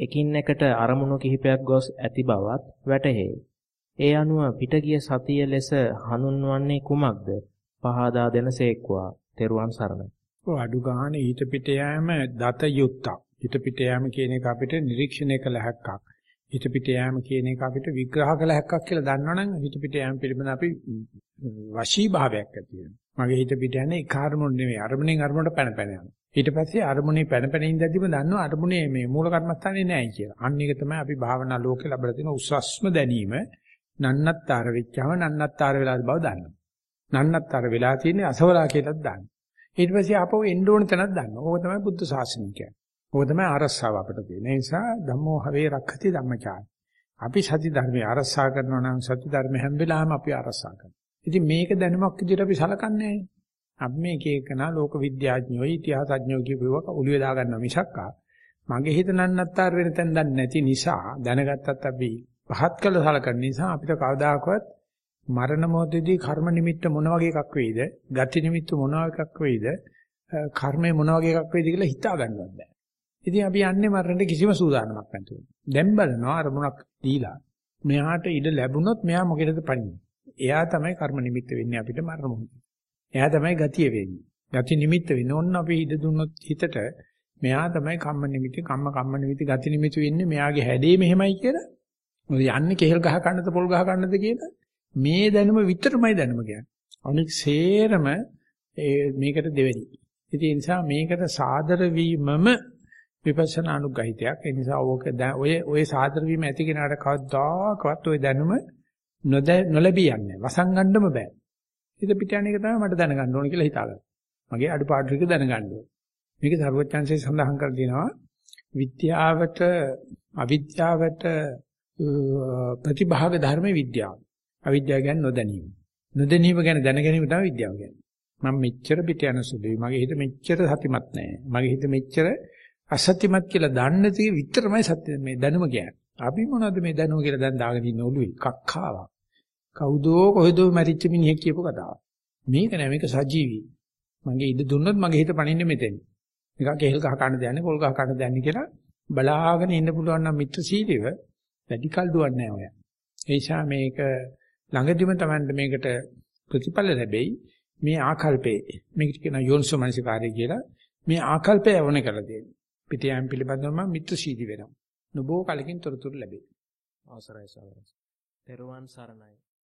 එකින් එකට අරමුණු කිහිපයක් ගොස් ඇති බවත් වැටහෙයි. ඒ අනුව පිටගිය සතිය ලෙස හඳුන්වන්නේ කුමක්ද? පහදා දෙනසේක්වා. තෙරුවන් සරණයි. ඔය අඩු ගානේ ඊට පිට යෑම දත යුක්තක්. ඊට පිට යෑම කියන එක අපිට නිරීක්ෂණය කළ හැක්කක්. ඊට පිට යෑම කියන එක අපිට විග්‍රහ කළ හැක්කක් කියලා දන්නවනම් ඊට පිට යෑම පිළිබඳ අපි වශී භාවයක් ඇති වෙනවා. මගේ හිත පිට යන්නේ ඒ කාර්මුණ නෙමෙයි අරමුණෙන් අරමුණට පැන පැන යනවා. ඊට පස්සේ අරමුණේ පැන පැන ඉඳද්දිම දන්නවා අරමුණේ මේ මූල කර්මස්ථානේ නැහැ කියලා. අන්න ඒක තමයි අපි භාවනා ලෝකේ ලැබලා තියෙන උස්සස්ම දැනීම. නන්නත්තර වෙච්චාම නන්නත්තර වෙලා බව දන්නවා. නන්නත්තර වෙලා තියෙන්නේ අසවලා කියලාත් දන්නවා. ඊට පස්සේ ආපහු එන්න ඕන තැනක් දන්නවා. ඕක තමයි බුද්ධ ශාසනය කියන්නේ. ඕක තමයි අරස්සාව අපිට තියෙන. ඒ නිසා ධම්මෝ හවේ රක්ඛති ධම්මචාරය. අපි සති ධර්මයේ අරස්සා කරනවා නම් සති ධර්ම හැම වෙලාවෙම අපි අරස්සා කරනවා. ඉතින් මේක දැනුමක් විදිහට අපි සලකන්නේ අපි මේ එක එකනා ලෝක විද්‍යාඥයෝ ඉතිහාසඥයෝ කියපුවා ඔළුවේ දා ගන්නවා මිසක්කා. මගේ හිත නන්නත්තර වෙන තැන දන්නේ නැති නිසා දැනගත්තත් අපි පහත් කළ සලකන නිසා අපිට කවදාකවත් මරණ මොහොතේදී කර්ම නිමිත්ත මොන වගේ එකක් වෙයිද? ගති නිමිත්ත මොන වගේ එකක් වෙයිද? කර්මය මොන වගේ එකක් වෙයිද කියලා හිතා ගන්නවත් බෑ. ඉතින් අපි යන්නේ මරණයට කිසිම සූදානමක් නැතුව. දැන් බලනවා අරමුණක් දීලා මෙයාට ඉඩ ලැබුණොත් මෙයා මොකේද පණින්නේ එයා තමයි කර්ම නිමිත්ත වෙන්නේ අපිට මරණ මොහොතේ. එයා තමයි ගතිය වෙන්නේ. ගති නිමිත්ත වෙන්නේ. ඕන්න අපි ඉඳ දුන්නොත් හිතට මෙයා තමයි කම්ම නිමිති, කම්ම කම්ම නිමිති, ගති නිමිති වෙන්නේ. මෙයාගේ හැඩේ මෙහෙමයි කියලා. මොකද යන්නේ කෙහෙල් ගහ ගන්නද පොල් ගහ ගන්නද කියලා. මේ දැනුම විතරමයි දැනුම කියන්නේ. අනික සේරම මේකට දෙවෙනි. ඉතින් ඒ නිසා මේකට සාදර වීමම විපස්සනා අනුගහිතයක්. ඒ නිසා ඕක ඔය ඔය සාදර වීම ඇති කෙනාට කවදාකවත් ওই දැනුම නොලැබී යන්නේ. වසංගන්නම බෑ. හිත පිට යන එක තමයි මට දැනගන්න ඕන කියලා හිතාගන්න. මගේ අඩුපාඩු ටික දැනගන්න ඕන. මේක සර්වඥාන්සේ සඳහන් කර දෙනවා විද්‍යාවට අවිද්‍යාවට ප්‍රතිභාග ධර්මයේ විද්‍යාව. අවිද්‍යාව කියන්නේ නොදැනීම. නොදැනීම ගැන දැනගැනීම තමයි විද්‍යාව කියන්නේ. මම මෙච්චර පිට යන සුළුයි. මගේ හිත මෙච්චර සතිමත් නැහැ. මගේ හිත මෙච්චර අසත්‍යමත් කියලා දන්නේ නැති විතරමයි සත්‍ය මේ දැනුම කියන්නේ. අපි මොනවද මේ දැනුම කියලා දැන් දාගෙන ඉන්න ඔළුවේ කක්කාවක්. කවුදෝ කොහෙදෝ මැරිච්ච මිනිහෙක් කියපු කතාවක්. මේක නෑ මේක සජීවී. මගේ ඉඳ දුන්නොත් මගේ හිත පණින්නේ මෙතෙන්. නිකන් කෙහෙල් ගහ ගන්න දෙන්නේ පොල් ගහ ගන්න දෙන්නේ කියලා බලාගෙන ඉන්න පුළුවන් නම් මිත්‍ර සීලෙව වැඩි කල් දුවන්නේ නෑ ඔය. ඒ නිසා මේක ළඟදිම Tamanට මේකට ප්‍රතිඵල ලැබෙයි. මේ ආකල්පේ මේකට කියන යෝනිසෝ මනසිකාරය කියලා මේ ආකල්පය යවණ කරලා දෙන්නේ. පිටියම් පිළිබඳව මම මිත්‍ර සීලි වෙනවා. නොබෝ කලකින් තොරතුරු ලැබේ. අවසරයි සවරස්. තෙරුවන් සරණයි.